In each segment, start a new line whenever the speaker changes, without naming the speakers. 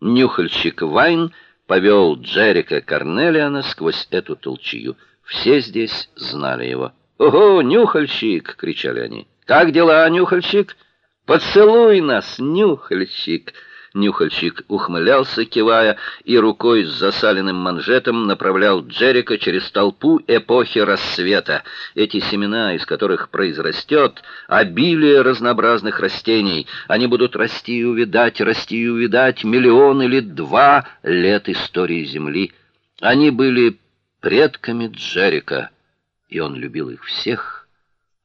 Нюхальщик Вайн повел Джерика Корнелиана сквозь эту толчью. Все здесь знали его. «Ого, нюхальщик!» — кричали они. «Как дела, нюхальщик? Поцелуй нас, нюхальщик!» Нюхальщик ухмылялся, кивая, и рукой с засаленным манжетом направлял Джерика через толпу эпохи рассвета. Эти семена, из которых произрастет обилие разнообразных растений, они будут расти и увядать, расти и увядать миллион или два лет истории Земли. Они были предками Джерика, и он любил их всех,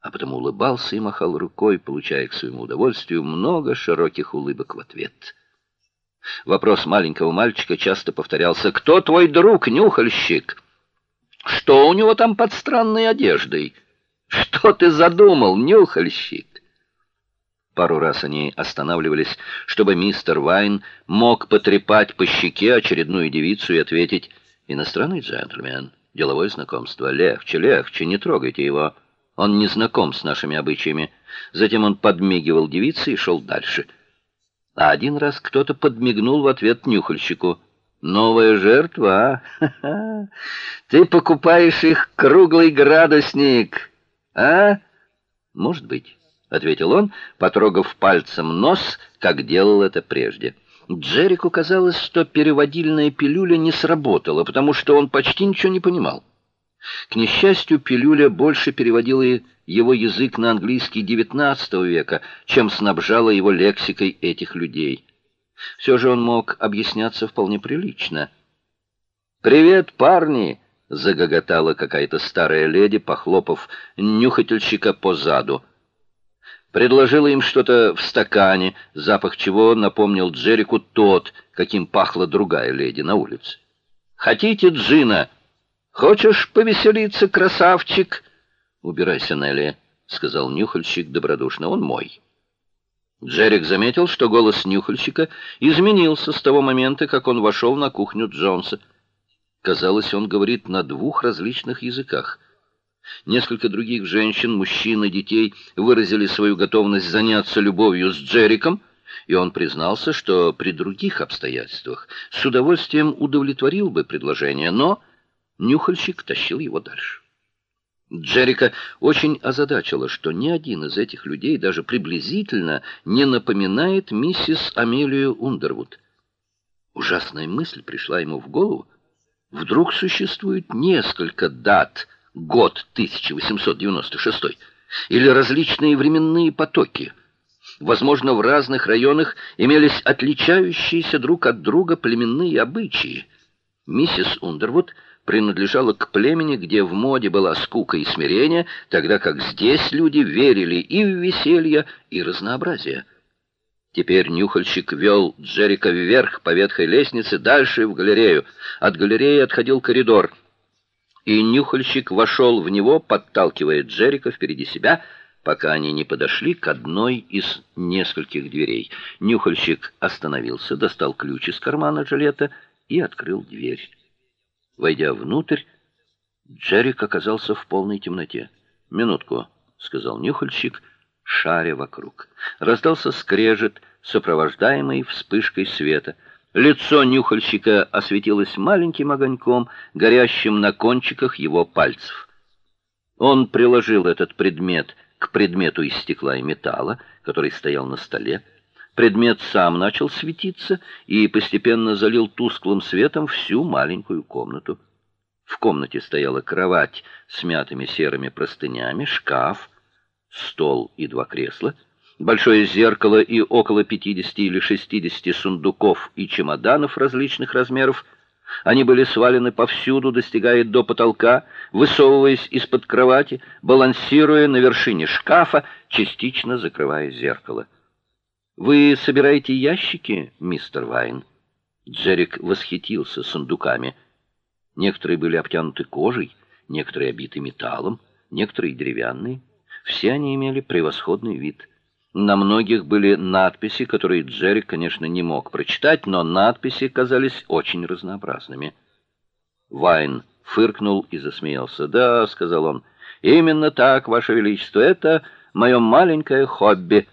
а потому улыбался и махал рукой, получая к своему удовольствию много широких улыбок в ответ. Вопрос маленького мальчика часто повторялся: "Кто твой друг, нюхальщик? Что у него там под странной одеждой? Что ты задумал, нюхальщик?" Пару раз они останавливались, чтобы мистер Вайн мог потрепать по щеке очередную девицу и ответить: "Иностранный джентльмен, деловое знакомство, легче, легче, не трогайте его. Он не знаком с нашими обычаями". Затем он подмигивал девице и шел дальше. А один раз кто-то подмигнул в ответ нюхальщику. Новая жертва, а? Ты покупаешь их круглый градусник, а? Может быть, ответил он, потрогав пальцем нос, как делал это прежде. Джеррику казалось, что переводильная пилюля не сработала, потому что он почти ничего не понимал. К несчастью, пилюля больше переводила его язык на английский XIX века, чем снабжала его лексикой этих людей. Все же он мог объясняться вполне прилично. «Привет, парни!» — загоготала какая-то старая леди, похлопав нюхательщика по заду. Предложила им что-то в стакане, запах чего напомнил Джеррику тот, каким пахла другая леди на улице. «Хотите джина?» Хочешь повеселиться, красавчик? Убирайся, Нелли, сказал нюхальщик добродушно. Он мой. Джерик заметил, что голос нюхальщика изменился с того момента, как он вошел на кухню Джонса. Казалось, он говорит на двух различных языках. Несколько других женщин, мужчин и детей выразили свою готовность заняться любовью с Джериком, и он признался, что при других обстоятельствах с удовольствием удовлетворил бы предложение, но Нюхальщик тащил его дальше. Джерика очень озадачило, что ни один из этих людей даже приблизительно не напоминает миссис Амелию Ундервуд. Ужасная мысль пришла ему в голову. Вдруг существует несколько дат, год 1896, или различные временные потоки. Возможно, в разных районах имелись отличающиеся друг от друга племенные обычаи. Миссис Ундервуд принадлежала к племени, где в моде была скука и смирение, тогда как здесь люди верили и в веселье, и разнообразие. Теперь нюхальщик вел Джерика вверх по ветхой лестнице, дальше в галерею. От галереи отходил коридор, и нюхальщик вошел в него, подталкивая Джерика впереди себя, пока они не подошли к одной из нескольких дверей. Нюхальщик остановился, достал ключ из кармана жилета и открыл дверь. Войдя внутрь, Джерик оказался в полной темноте. "Минутку", сказал нюхальщик, шаря вокруг. Раздался скрежет, сопровождаемый вспышкой света. Лицо нюхальщика осветилось маленьким огоньком, горящим на кончиках его пальцев. Он приложил этот предмет к предмету из стекла и металла, который стоял на столе. Предмет сам начал светиться и постепенно залил тусклым светом всю маленькую комнату. В комнате стояла кровать с мятыми серыми простынями, шкаф, стол и два кресла, большое зеркало и около 50 или 60 сундуков и чемоданов различных размеров. Они были свалены повсюду, достигая до потолка, высовываясь из-под кровати, балансируя на вершине шкафа, частично закрывая зеркало. Вы собираете ящики, мистер Вайн? Джерик восхитился сундуками. Некоторые были обтянуты кожей, некоторые обиты металлом, некоторые деревянные. Все они имели превосходный вид. На многих были надписи, которые Джерик, конечно, не мог прочитать, но надписи казались очень разнообразными. Вайн фыркнул и засмеялся. "Да", сказал он. "Именно так, ваше величество, это мое маленькое хобби".